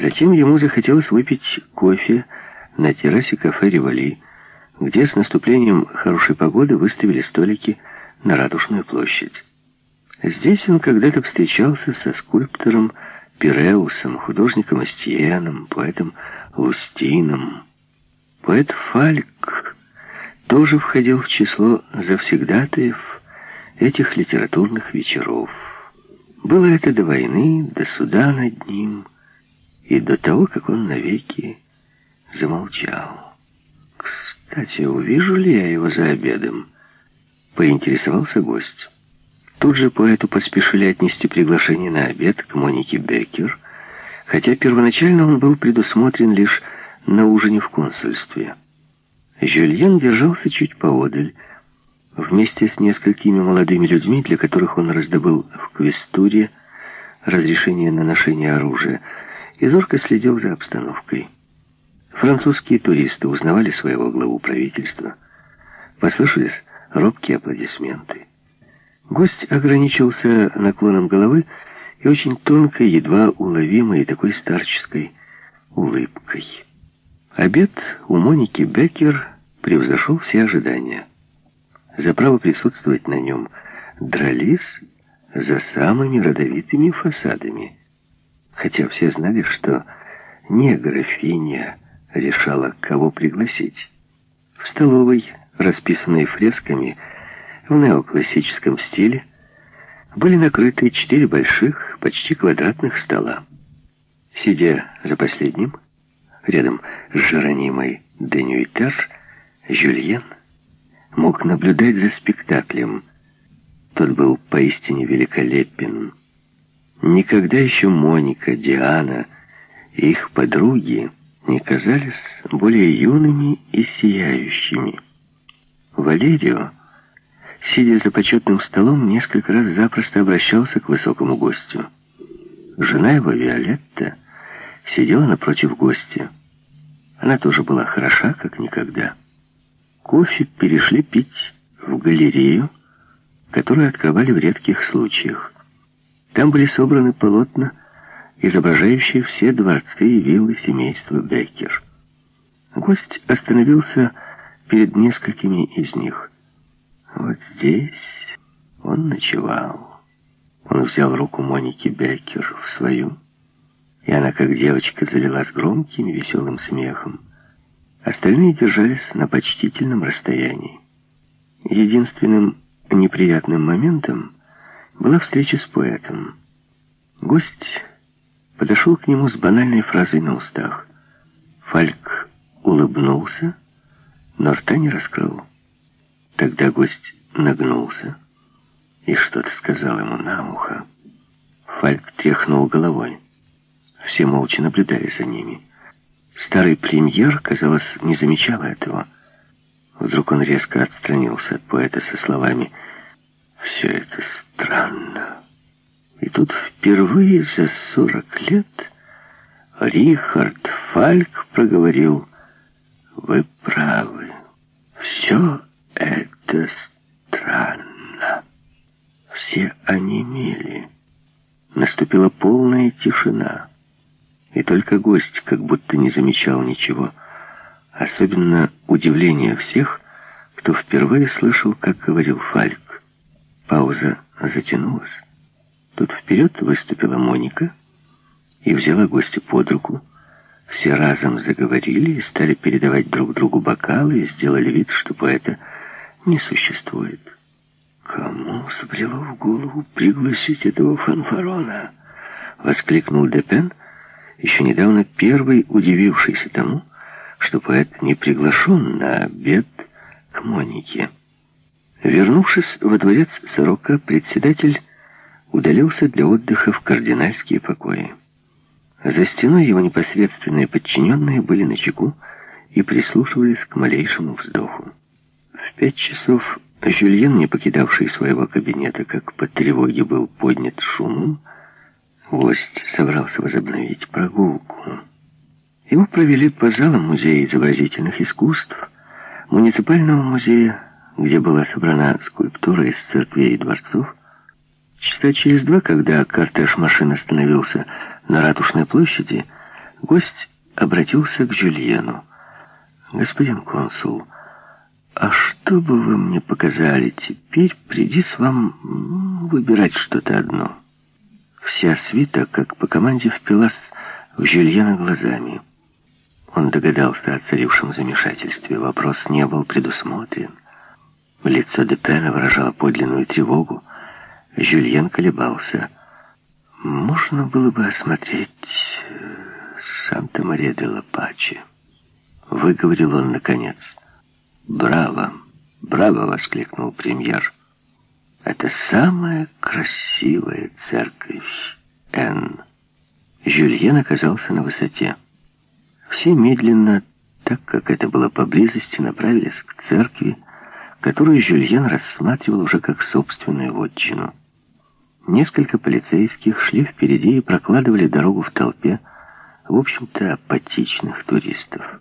Затем ему захотелось выпить кофе на террасе кафе «Ревали», где с наступлением хорошей погоды выставили столики на Радужную площадь. Здесь он когда-то встречался со скульптором Пиреусом, художником Астиеном, поэтом Лустином. Поэт Фальк тоже входил в число завсегдатаев этих литературных вечеров. Было это до войны, до суда над ним и до того, как он навеки замолчал. «Кстати, увижу ли я его за обедом?» — поинтересовался гость. Тут же поэту поспешили отнести приглашение на обед к Монике Беккер, хотя первоначально он был предусмотрен лишь на ужине в консульстве. Жюльен держался чуть поодаль, вместе с несколькими молодыми людьми, для которых он раздобыл в Квестуре разрешение на ношение оружия, и зорко следил за обстановкой. Французские туристы узнавали своего главу правительства. Послышались робкие аплодисменты. Гость ограничился наклоном головы и очень тонкой, едва уловимой такой старческой улыбкой. Обед у Моники Беккер превзошел все ожидания. За право присутствовать на нем дрались за самыми родовитыми фасадами. Хотя все знали, что не графиня решала, кого пригласить. В столовой, расписанной фресками, в неоклассическом стиле были накрыты четыре больших, почти квадратных стола. Сидя за последним, рядом с Жеронимой де Нюйтер, Жюльен мог наблюдать за спектаклем. Тот был поистине великолепен. Никогда еще Моника, Диана и их подруги не казались более юными и сияющими. Валерио сидя за почетным столом, несколько раз запросто обращался к высокому гостю. Жена его, Виолетта, сидела напротив гостя. Она тоже была хороша, как никогда. Кофе перешли пить в галерею, которую открывали в редких случаях. Там были собраны полотна, изображающие все дворцы и виллы семейства Беккер. Гость остановился перед несколькими из них – вот здесь он ночевал. Он взял руку Моники Беккер в свою, и она, как девочка, залилась громким и веселым смехом. Остальные держались на почтительном расстоянии. Единственным неприятным моментом была встреча с поэтом. Гость подошел к нему с банальной фразой на устах. Фальк улыбнулся, но рта не раскрыл. Тогда гость нагнулся и что-то сказал ему на ухо. Фальк тряхнул головой. Все молча наблюдали за ними. Старый премьер, казалось, не замечал этого. Вдруг он резко отстранился от поэта со словами «Все это странно». И тут впервые за сорок лет Рихард Фальк проговорил «Вы правы, все это странно. Все онемели. Наступила полная тишина. И только гость как будто не замечал ничего. Особенно удивление всех, кто впервые слышал, как говорил Фальк. Пауза затянулась. Тут вперед выступила Моника и взяла гостя под руку. Все разом заговорили и стали передавать друг другу бокалы и сделали вид, что поэта не существует. Кому взбрело в голову пригласить этого фанфарона? Воскликнул Депен, еще недавно первый удивившийся тому, что поэт не приглашен на обед к Монике. Вернувшись во дворец Сорока, председатель удалился для отдыха в кардинальские покои. За стеной его непосредственные подчиненные были на чеку и прислушивались к малейшему вздоху пять часов Жюльен, не покидавший своего кабинета, как по тревоге был поднят шумом, гость собрался возобновить прогулку. Его провели по залам Музея изобразительных искусств, муниципального музея, где была собрана скульптура из церквей и дворцов. Часа через два, когда кортеж машин остановился на Ратушной площади, Гость обратился к Жюльену. «Господин консул, а что бы вы мне показали теперь, придись вам выбирать что-то одно?» Вся свита, как по команде, впилась в Жюльена глазами. Он догадался о царившем замешательстве. Вопрос не был предусмотрен. Лицо Депена выражало подлинную тревогу. Жюльен колебался. Можно было бы осмотреть э, Санта-Мария-де-Ла-Пачи. Выговорил он наконец. «Браво! Браво!» — воскликнул премьер. «Это самая красивая церковь Н». Жюльен оказался на высоте. Все медленно, так как это было поблизости, направились к церкви, которую Жюльен рассматривал уже как собственную вотчину. Несколько полицейских шли впереди и прокладывали дорогу в толпе, в общем-то, апатичных туристов.